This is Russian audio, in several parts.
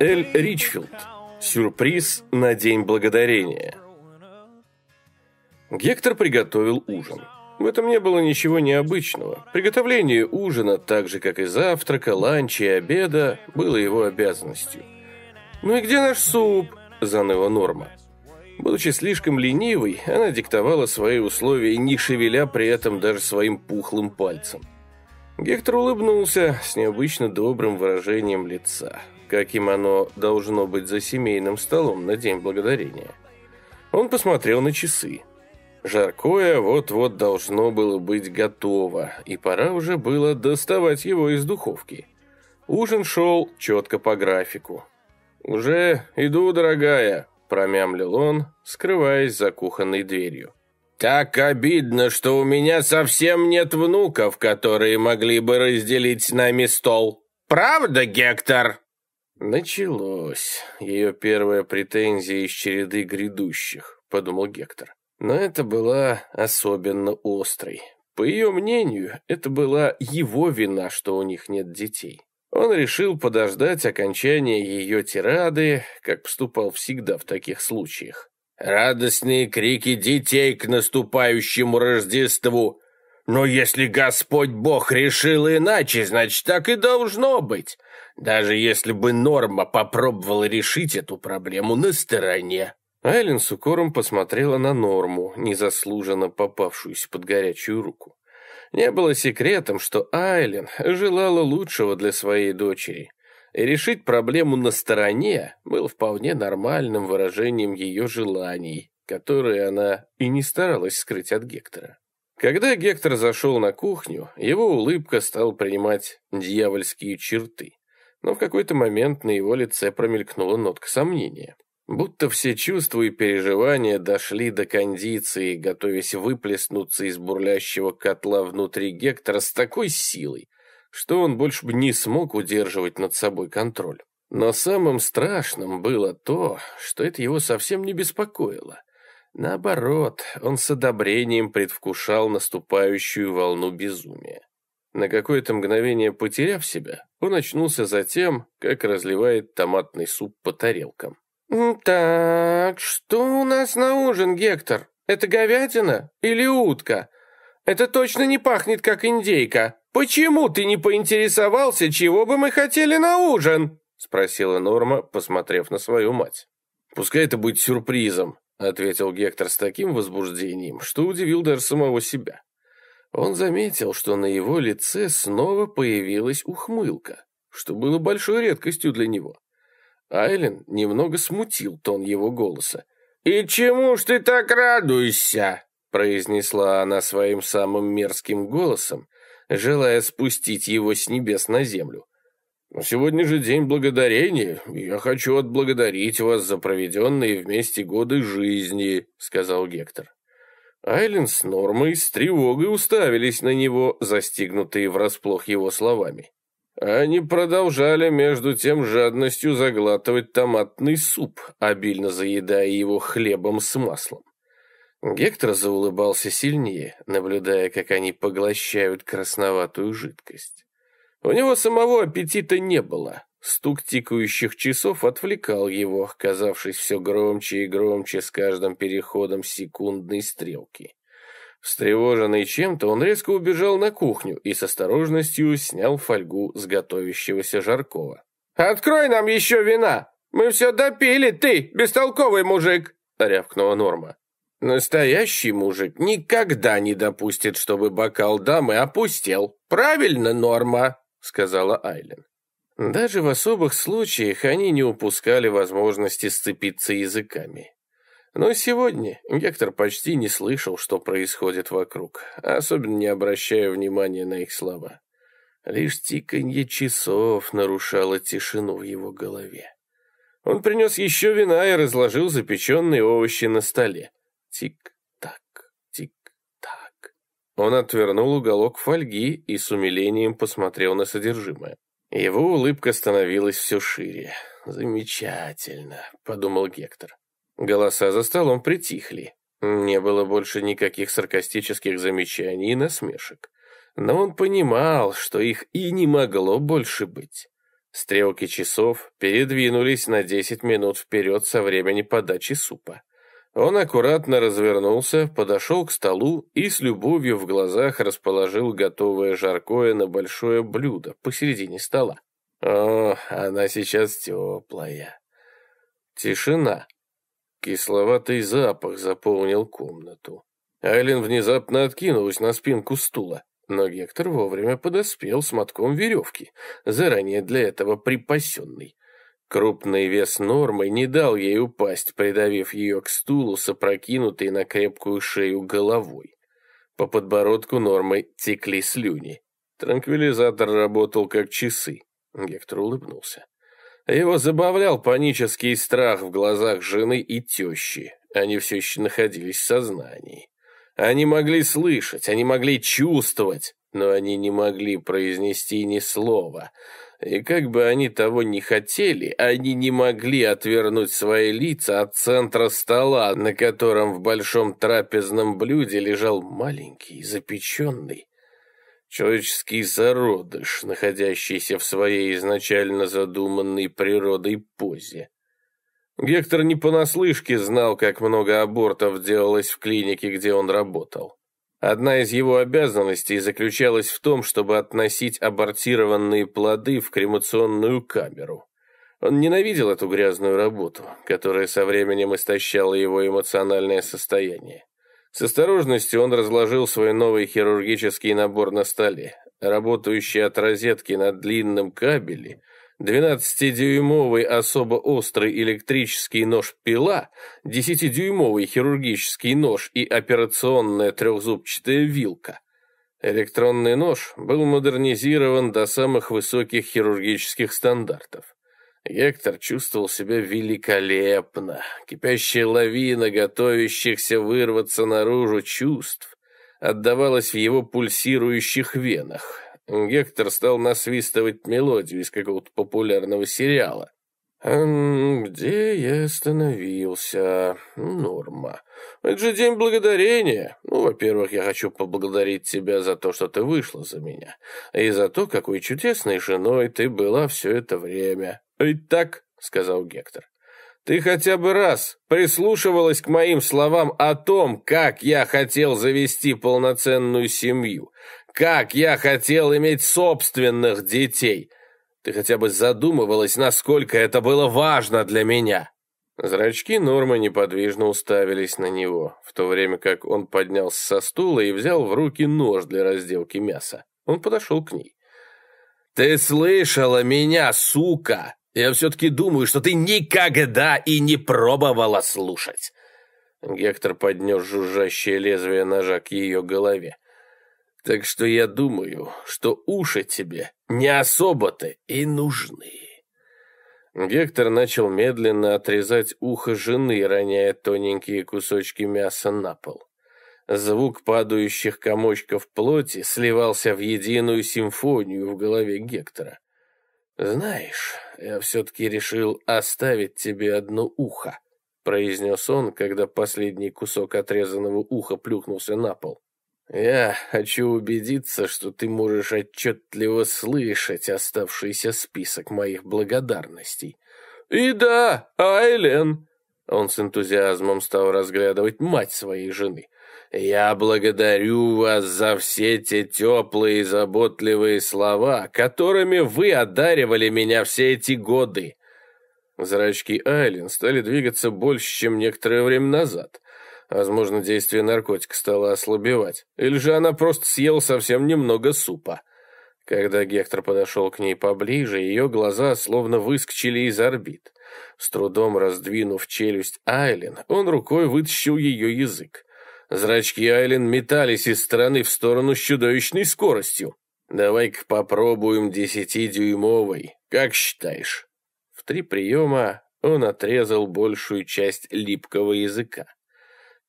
Эль Ричфилд. Сюрприз на День Благодарения. Гектор приготовил ужин. В этом не было ничего необычного. Приготовление ужина, так же как и завтрака, ланча и обеда, было его обязанностью. «Ну и где наш суп?» – заныла Норма. Будучи слишком ленивой, она диктовала свои условия, не шевеля при этом даже своим пухлым пальцем. Гектор улыбнулся с необычно добрым выражением лица, каким оно должно быть за семейным столом на День Благодарения. Он посмотрел на часы. Жаркое вот-вот должно было быть готово, и пора уже было доставать его из духовки. Ужин шел четко по графику. «Уже иду, дорогая», – промямлил он, скрываясь за кухонной дверью. «Так обидно, что у меня совсем нет внуков, которые могли бы разделить с нами стол. Правда, Гектор?» «Началось. Ее первая претензия из череды грядущих», – подумал Гектор. Но это была особенно острой. По ее мнению, это была его вина, что у них нет детей. Он решил подождать окончания ее тирады, как поступал всегда в таких случаях. «Радостные крики детей к наступающему Рождеству! Но если Господь Бог решил иначе, значит, так и должно быть, даже если бы Норма попробовала решить эту проблему на стороне». Айлен с укором посмотрела на Норму, незаслуженно попавшуюся под горячую руку. Не было секретом, что Айлен желала лучшего для своей дочери, и решить проблему на стороне было вполне нормальным выражением ее желаний, которые она и не старалась скрыть от Гектора. Когда Гектор зашел на кухню, его улыбка стала принимать дьявольские черты, но в какой-то момент на его лице промелькнула нотка сомнения. Будто все чувства и переживания дошли до кондиции, готовясь выплеснуться из бурлящего котла внутри Гектора с такой силой, что он больше бы не смог удерживать над собой контроль. Но самым страшным было то, что это его совсем не беспокоило. Наоборот, он с одобрением предвкушал наступающую волну безумия. На какое-то мгновение потеряв себя, он очнулся за тем, как разливает томатный суп по тарелкам. «Так, что у нас на ужин, Гектор? Это говядина или утка? Это точно не пахнет, как индейка. Почему ты не поинтересовался, чего бы мы хотели на ужин?» Спросила Норма, посмотрев на свою мать. «Пускай это будет сюрпризом», ответил Гектор с таким возбуждением, что удивил даже самого себя. Он заметил, что на его лице снова появилась ухмылка, что было большой редкостью для него. Айлен немного смутил тон его голоса. «И чему ж ты так радуешься?» произнесла она своим самым мерзким голосом, желая спустить его с небес на землю. «Сегодня же день благодарения, и я хочу отблагодарить вас за проведенные вместе годы жизни», сказал Гектор. Айлен с Нормой с тревогой уставились на него, застигнутые врасплох его словами. Они продолжали между тем жадностью заглатывать томатный суп, обильно заедая его хлебом с маслом. Гектор заулыбался сильнее, наблюдая, как они поглощают красноватую жидкость. У него самого аппетита не было. Стук тикающих часов отвлекал его, казавшись все громче и громче с каждым переходом секундной стрелки. Встревоженный чем-то, он резко убежал на кухню и с осторожностью снял фольгу с готовящегося жаркого. «Открой нам еще вина! Мы все допили, ты, бестолковый мужик!» — рявкнула Норма. «Настоящий мужик никогда не допустит, чтобы бокал дамы опустел. Правильно, Норма?» — сказала Айлен. Даже в особых случаях они не упускали возможности сцепиться языками. Но сегодня Гектор почти не слышал, что происходит вокруг, особенно не обращая внимания на их слова. Лишь тиканье часов нарушало тишину в его голове. Он принес еще вина и разложил запеченные овощи на столе. Тик-так, тик-так. Он отвернул уголок фольги и с умилением посмотрел на содержимое. Его улыбка становилась все шире. «Замечательно», — подумал Гектор. Голоса за столом притихли. Не было больше никаких саркастических замечаний и насмешек. Но он понимал, что их и не могло больше быть. Стрелки часов передвинулись на 10 минут вперед со времени подачи супа. Он аккуратно развернулся, подошел к столу и с любовью в глазах расположил готовое жаркое на большое блюдо посередине стола. О, она сейчас теплая. Тишина. Кисловатый запах заполнил комнату. Айлен внезапно откинулась на спинку стула, но Гектор вовремя подоспел с мотком веревки, заранее для этого припасенный. Крупный вес нормы не дал ей упасть, придавив ее к стулу с опрокинутой на крепкую шею головой. По подбородку нормы текли слюни. Транквилизатор работал как часы. Гектор улыбнулся. Его забавлял панический страх в глазах жены и тещи. Они все еще находились в сознании. Они могли слышать, они могли чувствовать, но они не могли произнести ни слова — и как бы они того не хотели, они не могли отвернуть свои лица от центра стола, на котором в большом трапезном блюде лежал маленький, запеченный, человеческий зародыш, находящийся в своей изначально задуманной природой позе. Гектор не понаслышке знал, как много абортов делалось в клинике, где он работал. Одна из его обязанностей заключалась в том, чтобы относить абортированные плоды в кремационную камеру. Он ненавидел эту грязную работу, которая со временем истощала его эмоциональное состояние. С осторожностью он разложил свой новый хирургический набор на столе. Работающий от розетки на длинном кабеле, 12-дюймовый особо острый электрический нож-пила, 10-дюймовый хирургический нож и операционная трехзубчатая вилка. Электронный нож был модернизирован до самых высоких хирургических стандартов. Гектор чувствовал себя великолепно. Кипящая лавина, готовящихся вырваться наружу чувств, отдавалась в его пульсирующих венах. Гектор стал насвистывать мелодию из какого-то популярного сериала. «Где я остановился? Норма. Это же день благодарения. Ну, во-первых, я хочу поблагодарить тебя за то, что ты вышла за меня, и за то, какой чудесной женой ты была все это время. Ведь так?» — сказал Гектор. «Ты хотя бы раз прислушивалась к моим словам о том, как я хотел завести полноценную семью, как я хотел иметь собственных детей. Ты хотя бы задумывалась, насколько это было важно для меня?» Зрачки Нормы неподвижно уставились на него, в то время как он поднялся со стула и взял в руки нож для разделки мяса. Он подошел к ней. «Ты слышала меня, сука? Я все-таки думаю, что ты никогда и не пробовала слушать!» Гектор поднес жужжащее лезвие ножа к ее голове. Так что я думаю, что уши тебе не особо-то и нужны. Гектор начал медленно отрезать ухо жены, роняя тоненькие кусочки мяса на пол. Звук падающих комочков плоти сливался в единую симфонию в голове Гектора. «Знаешь, я все-таки решил оставить тебе одно ухо», произнес он, когда последний кусок отрезанного уха плюхнулся на пол. Я хочу убедиться, что ты можешь отчетливо слышать оставшийся список моих благодарностей. И да, Айлен. Он с энтузиазмом стал разглядывать мать своей жены. «Я благодарю вас за все те теплые и заботливые слова, которыми вы одаривали меня все эти годы». Зрачки Айлен стали двигаться больше, чем некоторое время назад. Возможно, действие наркотика стало ослабевать. Или же она просто съела совсем немного супа. Когда Гектор подошел к ней поближе, ее глаза словно выскочили из орбит. С трудом раздвинув челюсть Айлен, он рукой вытащил ее язык. Зрачки Айлен метались из стороны в сторону с чудовищной скоростью. «Давай-ка попробуем десятидюймовый. Как считаешь?» В три приема он отрезал большую часть липкого языка.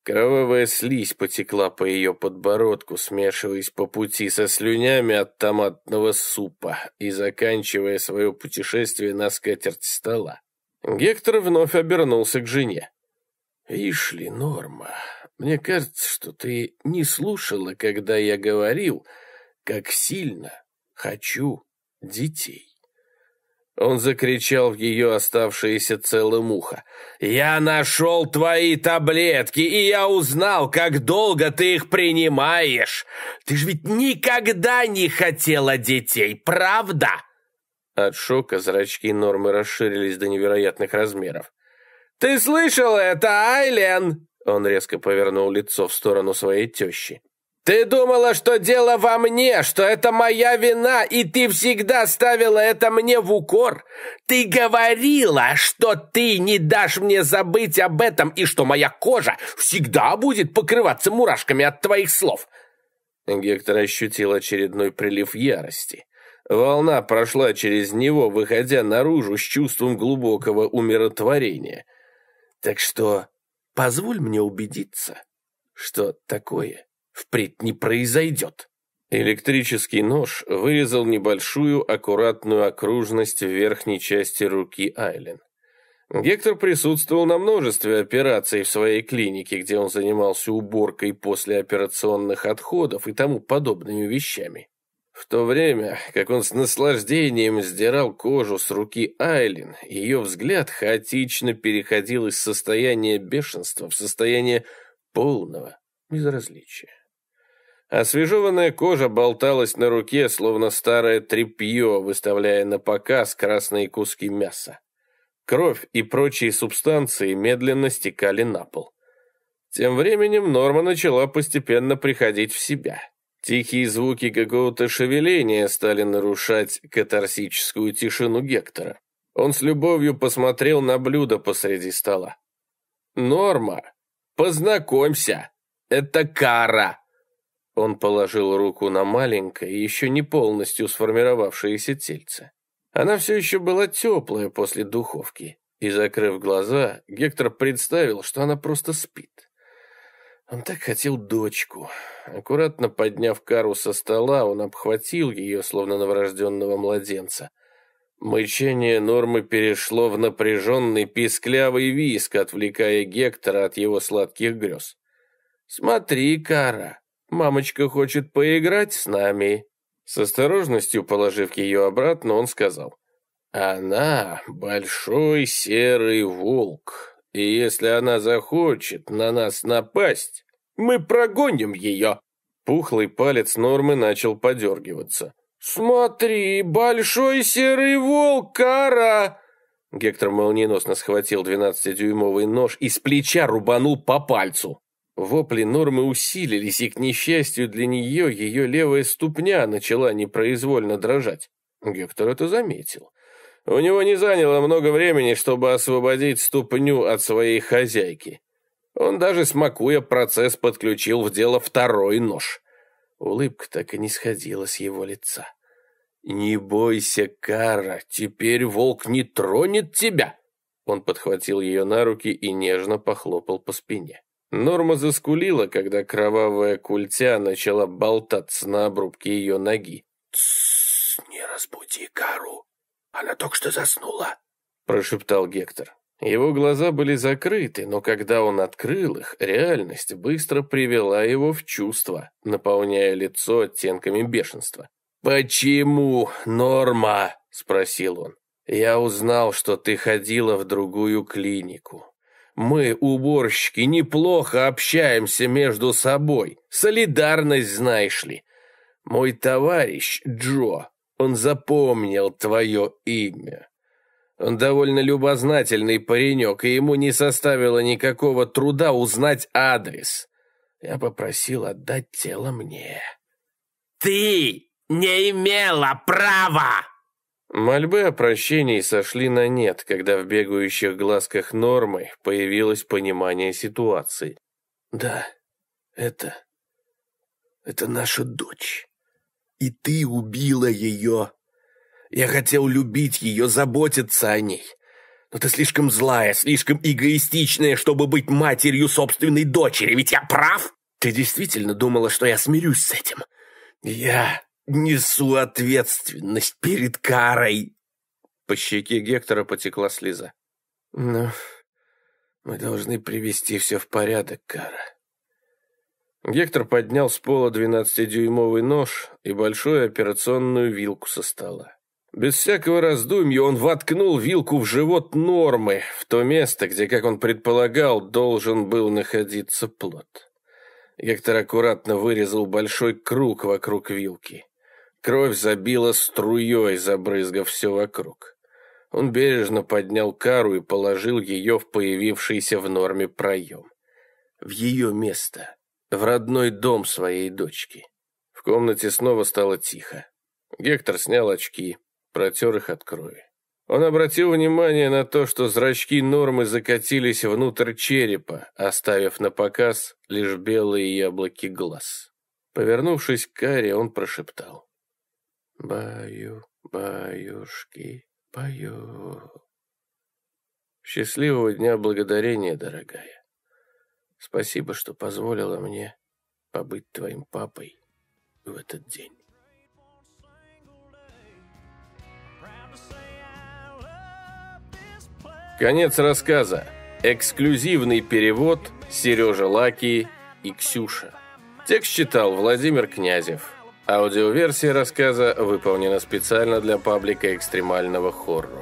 Кровавая слизь потекла по ее подбородку, смешиваясь по пути со слюнями от томатного супа и заканчивая свое путешествие на скатерть стола. Гектор вновь обернулся к жене. «Ишь ли, Норма, мне кажется, что ты не слушала, когда я говорил, как сильно хочу детей». Он закричал в ее оставшееся целым ухо. «Я нашел твои таблетки, и я узнал, как долго ты их принимаешь. Ты же ведь никогда не хотела детей, правда?» От шока зрачки Нормы расширились до невероятных размеров. «Ты слышал это, Айлен?» Он резко повернул лицо в сторону своей тещи. «Ты думала, что дело во мне, что это моя вина, и ты всегда ставила это мне в укор? Ты говорила, что ты не дашь мне забыть об этом, и что моя кожа всегда будет покрываться мурашками от твоих слов!» Гектор ощутил очередной прилив ярости. Волна прошла через него, выходя наружу с чувством глубокого умиротворения. «Так что позволь мне убедиться, что такое...» впредь не произойдет. Электрический нож вырезал небольшую аккуратную окружность в верхней части руки Айлен. Гектор присутствовал на множестве операций в своей клинике, где он занимался уборкой послеоперационных отходов и тому подобными вещами. В то время, как он с наслаждением сдирал кожу с руки Айлин, ее взгляд хаотично переходил из состояния бешенства в состояние полного безразличия. Освежеванная кожа болталась на руке, словно старое тряпье, выставляя на показ красные куски мяса. Кровь и прочие субстанции медленно стекали на пол. Тем временем Норма начала постепенно приходить в себя. Тихие звуки какого-то шевеления стали нарушать катарсическую тишину Гектора. Он с любовью посмотрел на блюдо посреди стола. «Норма, познакомься, это Кара!» Он положил руку на маленькое, еще не полностью сформировавшееся тельце. Она все еще была теплая после духовки, и, закрыв глаза, Гектор представил, что она просто спит. Он так хотел дочку. Аккуратно подняв кару со стола, он обхватил ее, словно новорожденного младенца. Мычание Нормы перешло в напряженный писклявый виск, отвлекая Гектора от его сладких грез. «Смотри, Кара, Мамочка хочет поиграть с нами». С осторожностью положив ее обратно, он сказал. «Она большой серый волк, и если она захочет на нас напасть, мы прогоним ее». Пухлый палец Нормы начал подергиваться. «Смотри, большой серый волк, Кара!» Гектор молниеносно схватил двенадцатидюймовый нож и с плеча рубанул по пальцу. Вопли Нормы усилились, и, к несчастью для нее, ее левая ступня начала непроизвольно дрожать. Гектор это заметил. У него не заняло много времени, чтобы освободить ступню от своей хозяйки. Он даже, смакуя процесс, подключил в дело второй нож. Улыбка так и не сходила с его лица. «Не бойся, Кара, теперь волк не тронет тебя!» Он подхватил ее на руки и нежно похлопал по спине. Норма заскулила, когда кровавая культя начала болтаться на обрубке ее ноги. «Тссс, не разбуди Кару, она только что заснула», — прошептал Гектор. Его глаза были закрыты, но когда он открыл их, реальность быстро привела его в чувство, наполняя лицо оттенками бешенства. «Почему, Норма?» — спросил он. «Я узнал, что ты ходила в другую клинику. Мы, уборщики, неплохо общаемся между собой. Солидарность, знаешь ли. Мой товарищ Джо, он запомнил твое имя. Он довольно любознательный паренек, и ему не составило никакого труда узнать адрес. Я попросил отдать тело мне. «Ты не имела права!» Мольбы о прощении сошли на нет, когда в бегающих глазках Нормы появилось понимание ситуации. «Да, это... это наша дочь. И ты убила ее. Я хотел любить ее, заботиться о ней. Но ты слишком злая, слишком эгоистичная, чтобы быть матерью собственной дочери, ведь я прав? Ты действительно думала, что я смирюсь с этим? Я несу ответственность перед карой!» По щеке Гектора потекла слеза. «Ну, мы должны привести все в порядок, Кара». Гектор поднял с пола двенадцатидюймовый нож и большую операционную вилку со стола. Без всякого раздумья он воткнул вилку в живот Нормы, в то место, где, как он предполагал, должен был находиться плод. Гектор аккуратно вырезал большой круг вокруг вилки. Кровь забила струей, забрызгав все вокруг. Он бережно поднял кару и положил ее в появившийся в норме проем. В ее место, в родной дом своей дочки. В комнате снова стало тихо. Гектор снял очки, протер их от крови. Он обратил внимание на то, что зрачки Нормы закатились внутрь черепа, оставив на показ лишь белые яблоки глаз. Повернувшись к Каре, он прошептал. «Баю, баюшки, баю». «Счастливого дня благодарения, дорогая. Спасибо, что позволила мне побыть твоим папой в этот день». Конец рассказа. Эксклюзивный перевод Сережа Лаки и Ксюша. Текст читал Владимир Князев. Аудиоверсия рассказа выполнена специально для паблика экстремального хоррора.